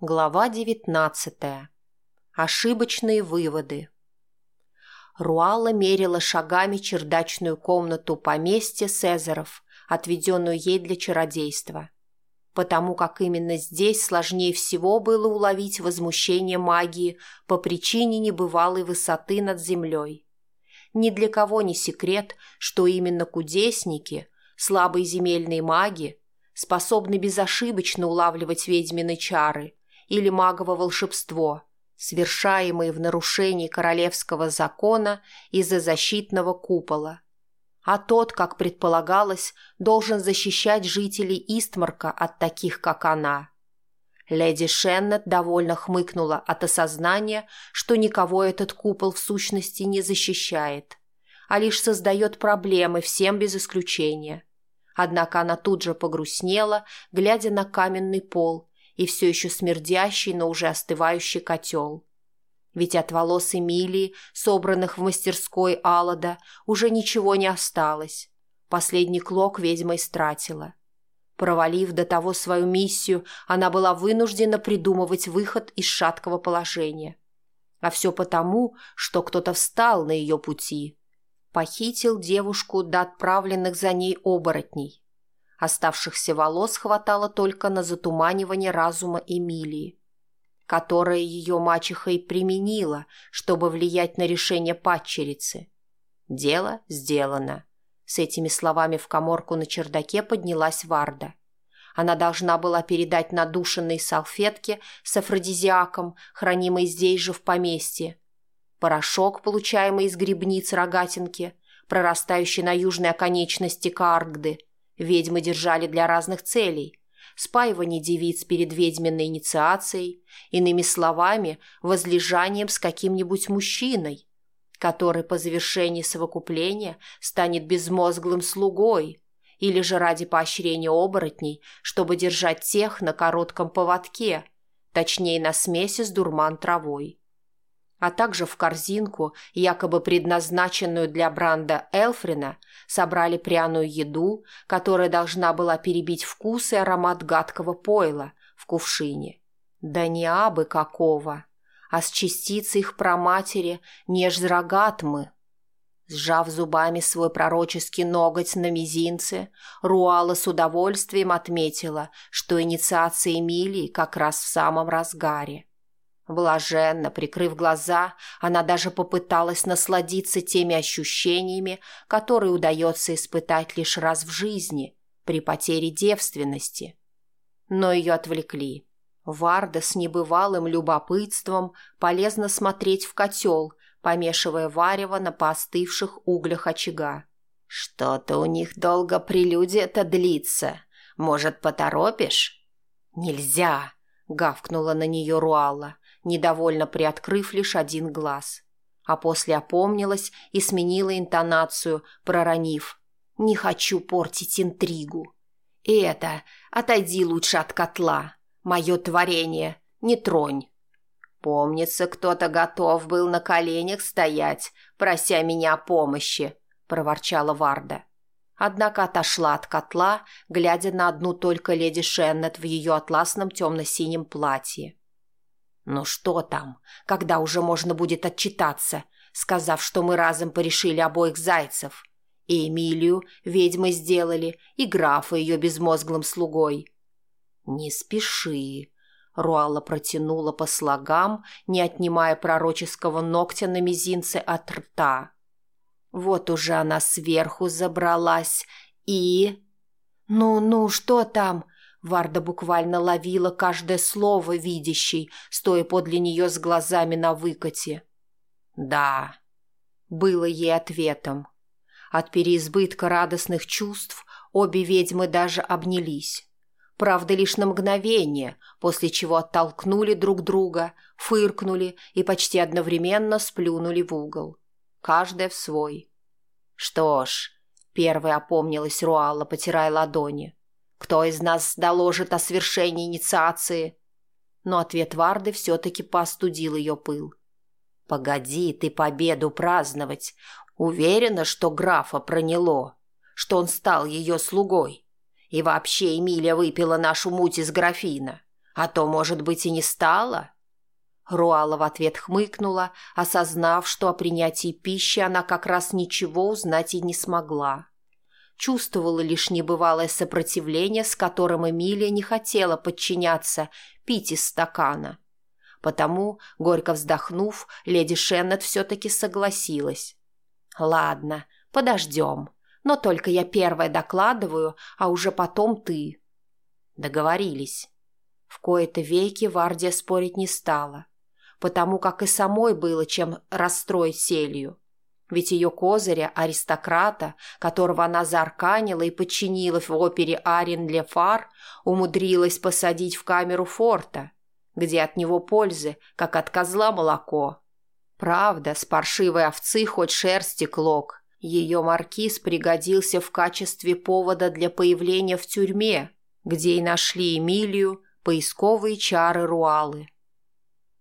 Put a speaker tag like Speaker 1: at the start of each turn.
Speaker 1: Глава девятнадцатая. Ошибочные выводы. Руала мерила шагами чердачную комнату поместья Цезаров, отведенную ей для чародейства. Потому как именно здесь сложнее всего было уловить возмущение магии по причине небывалой высоты над землей. Ни для кого не секрет, что именно кудесники, слабые земельные маги, способны безошибочно улавливать ведьмины чары – или магово волшебство, совершаемые в нарушении королевского закона из-за защитного купола. А тот, как предполагалось, должен защищать жителей Истмарка от таких, как она. Леди Шеннет довольно хмыкнула от осознания, что никого этот купол в сущности не защищает, а лишь создает проблемы всем без исключения. Однако она тут же погрустнела, глядя на каменный пол, и все еще смердящий, но уже остывающий котел. Ведь от волос Эмилии, собранных в мастерской Аллада, уже ничего не осталось. Последний клок ведьма истратила. Провалив до того свою миссию, она была вынуждена придумывать выход из шаткого положения. А все потому, что кто-то встал на ее пути. Похитил девушку до отправленных за ней оборотней. Оставшихся волос хватало только на затуманивание разума Эмилии, которое ее мачеха и применила, чтобы влиять на решение падчерицы. Дело сделано. С этими словами в коморку на чердаке поднялась Варда. Она должна была передать надушенные салфетки с афродизиаком, хранимые здесь же в поместье. Порошок, получаемый из грибниц рогатинки, прорастающий на южной оконечности Кааргды – Ведьмы держали для разных целей. Спаивание девиц перед ведьминой инициацией, иными словами, возлежанием с каким-нибудь мужчиной, который по завершении совокупления станет безмозглым слугой, или же ради поощрения оборотней, чтобы держать тех на коротком поводке, точнее на смеси с дурман травой а также в корзинку, якобы предназначенную для бранда Элфрина, собрали пряную еду, которая должна была перебить вкус и аромат гадкого пойла в кувшине. Да не абы какого, а с частицей их проматери нежзрагатмы. Сжав зубами свой пророческий ноготь на мизинце, Руала с удовольствием отметила, что инициация Эмилии как раз в самом разгаре. Блаженно, прикрыв глаза, она даже попыталась насладиться теми ощущениями, которые удается испытать лишь раз в жизни при потере девственности. Но ее отвлекли. Варда с небывалым любопытством полезно смотреть в котел, помешивая варево на поостывших углях очага. «Что-то у них долго прелюдия-то длится. Может, поторопишь?» «Нельзя!» — гавкнула на нее Руалла недовольно приоткрыв лишь один глаз. А после опомнилась и сменила интонацию, проронив. «Не хочу портить интригу. И это, отойди лучше от котла. Мое творение, не тронь». «Помнится, кто-то готов был на коленях стоять, прося меня о помощи», — проворчала Варда. Однако отошла от котла, глядя на одну только леди Шеннет в ее атласном темно-синем платье. «Ну что там, когда уже можно будет отчитаться, сказав, что мы разом порешили обоих зайцев? И Эмилию ведьмой сделали, и графа ее безмозглым слугой». «Не спеши», — Руала протянула по слогам, не отнимая пророческого ногтя на мизинце от рта. Вот уже она сверху забралась и... «Ну-ну, что там?» Варда буквально ловила каждое слово видящей, стоя подле нее с глазами на выкате. «Да», — было ей ответом. От переизбытка радостных чувств обе ведьмы даже обнялись. Правда, лишь на мгновение, после чего оттолкнули друг друга, фыркнули и почти одновременно сплюнули в угол. Каждая в свой. «Что ж», — первая опомнилась Руалла, потирая ладони, кто из нас доложит о свершении инициации? Но ответ Варды все-таки постудил ее пыл. «Погоди ты победу праздновать. Уверена, что графа проняло, что он стал ее слугой. И вообще Эмилия выпила нашу муть из графина. А то, может быть, и не стало?» Руала в ответ хмыкнула, осознав, что о принятии пищи она как раз ничего узнать и не смогла. Чувствовала лишь небывалое сопротивление, с которым Эмилия не хотела подчиняться, пить из стакана. Потому, горько вздохнув, леди Шеннет все-таки согласилась. «Ладно, подождем. Но только я первая докладываю, а уже потом ты». Договорились. В кои-то веки Вардия спорить не стала потому как и самой было чем расстроить Селью. Ведь ее козыря, аристократа, которого она заарканила и подчинила в опере «Арен для фар», умудрилась посадить в камеру форта, где от него пользы, как от козла молоко. Правда, с паршивой овцы хоть шерсти клок. Ее маркиз пригодился в качестве повода для появления в тюрьме, где и нашли Эмилию поисковые чары Руалы.